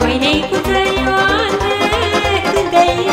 Mâine-i cu când ai